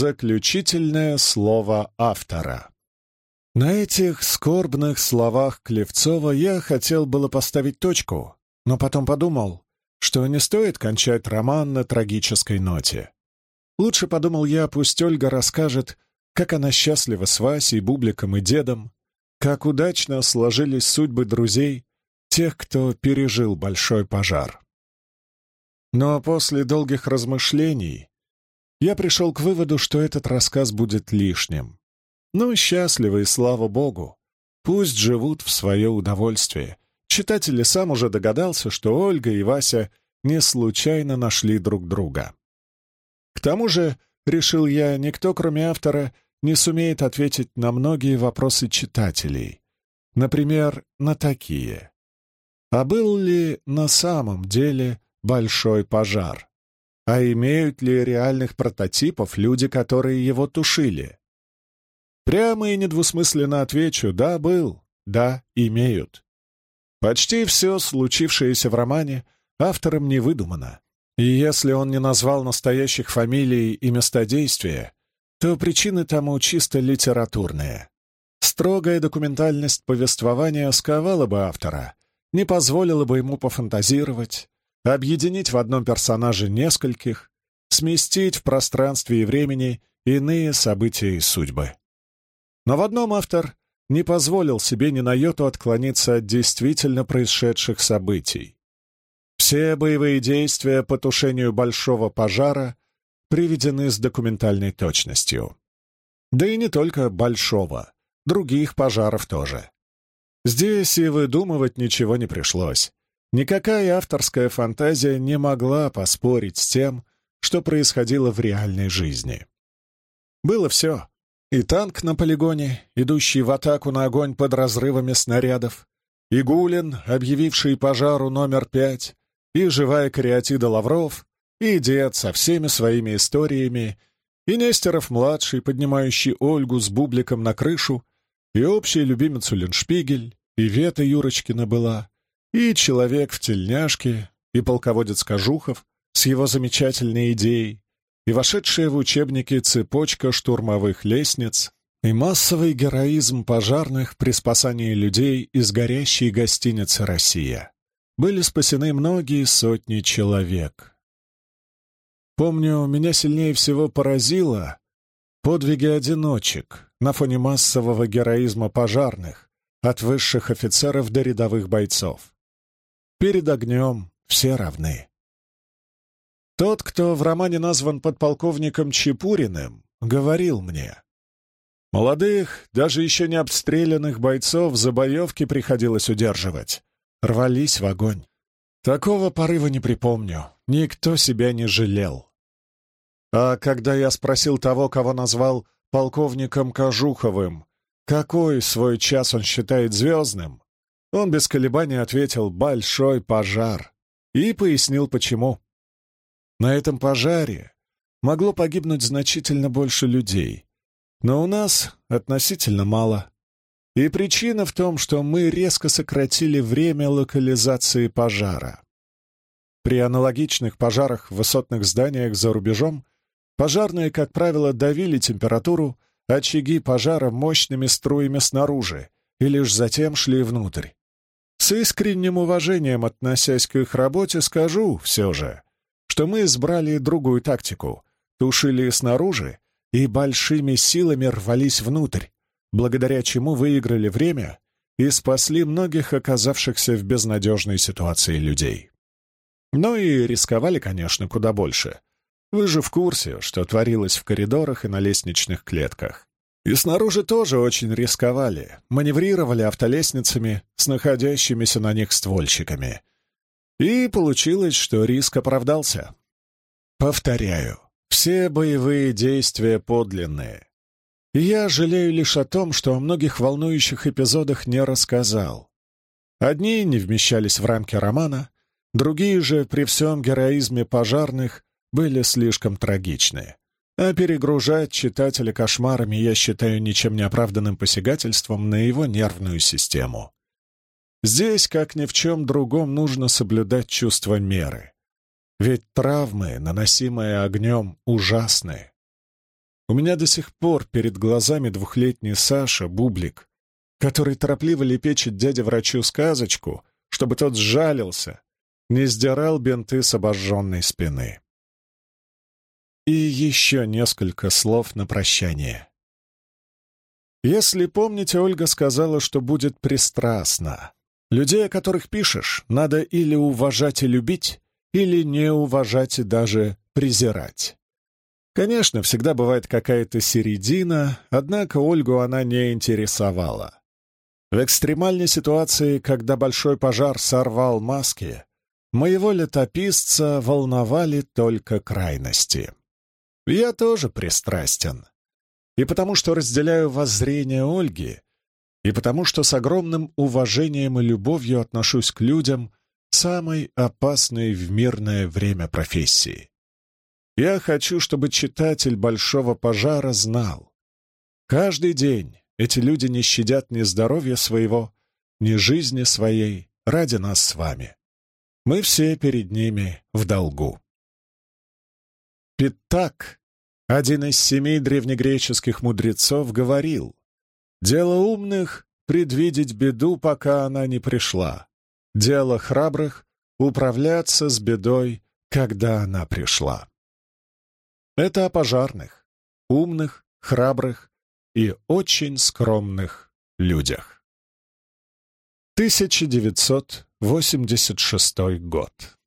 Заключительное слово автора. На этих скорбных словах Клевцова я хотел было поставить точку, но потом подумал, что не стоит кончать роман на трагической ноте. Лучше, подумал я, пусть Ольга расскажет, как она счастлива с Васей, Бубликом и дедом, как удачно сложились судьбы друзей, тех, кто пережил большой пожар. Но после долгих размышлений я пришел к выводу, что этот рассказ будет лишним. Ну, счастливы, и слава богу. Пусть живут в свое удовольствие. Читатель сам уже догадался, что Ольга и Вася не случайно нашли друг друга. К тому же, решил я, никто, кроме автора, не сумеет ответить на многие вопросы читателей. Например, на такие. А был ли на самом деле большой пожар? А имеют ли реальных прототипов люди, которые его тушили? Прямо и недвусмысленно отвечу «да, был», «да, имеют». Почти все случившееся в романе автором не выдумано. И если он не назвал настоящих фамилий и места действия, то причины тому чисто литературные. Строгая документальность повествования сковала бы автора, не позволила бы ему пофантазировать, объединить в одном персонаже нескольких, сместить в пространстве и времени иные события и судьбы. Но в одном автор не позволил себе ни на йоту отклониться от действительно происшедших событий. Все боевые действия по тушению большого пожара приведены с документальной точностью. Да и не только большого, других пожаров тоже. Здесь и выдумывать ничего не пришлось. Никакая авторская фантазия не могла поспорить с тем, что происходило в реальной жизни. Было все. И танк на полигоне, идущий в атаку на огонь под разрывами снарядов, и Гулин, объявивший пожару номер пять, и живая кариатида Лавров, и дед со всеми своими историями, и Нестеров-младший, поднимающий Ольгу с бубликом на крышу, и общий любимец Леншпигель, и Вета Юрочкина была, и человек в тельняшке, и полководец Кожухов с его замечательной идеей, и вошедшая в учебники цепочка штурмовых лестниц, и массовый героизм пожарных при спасании людей из горящей гостиницы «Россия». Были спасены многие сотни человек. Помню, меня сильнее всего поразило подвиги одиночек на фоне массового героизма пожарных, от высших офицеров до рядовых бойцов. Перед огнем все равны. Тот, кто в романе назван подполковником Чепуриным, говорил мне. Молодых, даже еще не обстрелянных бойцов за боевки приходилось удерживать. Рвались в огонь. Такого порыва не припомню. Никто себя не жалел. А когда я спросил того, кого назвал полковником Кожуховым, какой свой час он считает звездным, он без колебаний ответил «большой пожар» и пояснил, почему. На этом пожаре могло погибнуть значительно больше людей, но у нас относительно мало. И причина в том, что мы резко сократили время локализации пожара. При аналогичных пожарах в высотных зданиях за рубежом пожарные, как правило, давили температуру, очаги пожара мощными струями снаружи и лишь затем шли внутрь. С искренним уважением относясь к их работе, скажу все же, что мы избрали другую тактику, тушили снаружи и большими силами рвались внутрь, благодаря чему выиграли время и спасли многих оказавшихся в безнадежной ситуации людей. Ну и рисковали, конечно, куда больше. Вы же в курсе, что творилось в коридорах и на лестничных клетках. И снаружи тоже очень рисковали, маневрировали автолестницами с находящимися на них ствольщиками. И получилось, что риск оправдался. Повторяю, все боевые действия подлинные. Я жалею лишь о том, что о многих волнующих эпизодах не рассказал. Одни не вмещались в рамки романа, другие же, при всем героизме пожарных, были слишком трагичные. А перегружать читателя кошмарами я считаю ничем не оправданным посягательством на его нервную систему. Здесь, как ни в чем другом, нужно соблюдать чувство меры. Ведь травмы, наносимые огнем, ужасны. У меня до сих пор перед глазами двухлетний Саша, Бублик, который торопливо лепечет дяде врачу сказочку, чтобы тот сжалился, не сдирал бинты с обожженной спины. И еще несколько слов на прощание. Если помните, Ольга сказала, что будет пристрастна. Людей, о которых пишешь, надо или уважать и любить, или не уважать и даже презирать. Конечно, всегда бывает какая-то середина, однако Ольгу она не интересовала. В экстремальной ситуации, когда большой пожар сорвал маски, моего летописца волновали только крайности. Я тоже пристрастен. И потому что разделяю воззрение Ольги, и потому что с огромным уважением и любовью отношусь к людям самой опасной в мирное время профессии. Я хочу, чтобы читатель «Большого пожара» знал. Каждый день эти люди не щадят ни здоровья своего, ни жизни своей ради нас с вами. Мы все перед ними в долгу. Питак, один из семи древнегреческих мудрецов, говорил, «Дело умных — предвидеть беду, пока она не пришла. Дело храбрых — управляться с бедой, когда она пришла». Это о пожарных, умных, храбрых и очень скромных людях. 1986 год.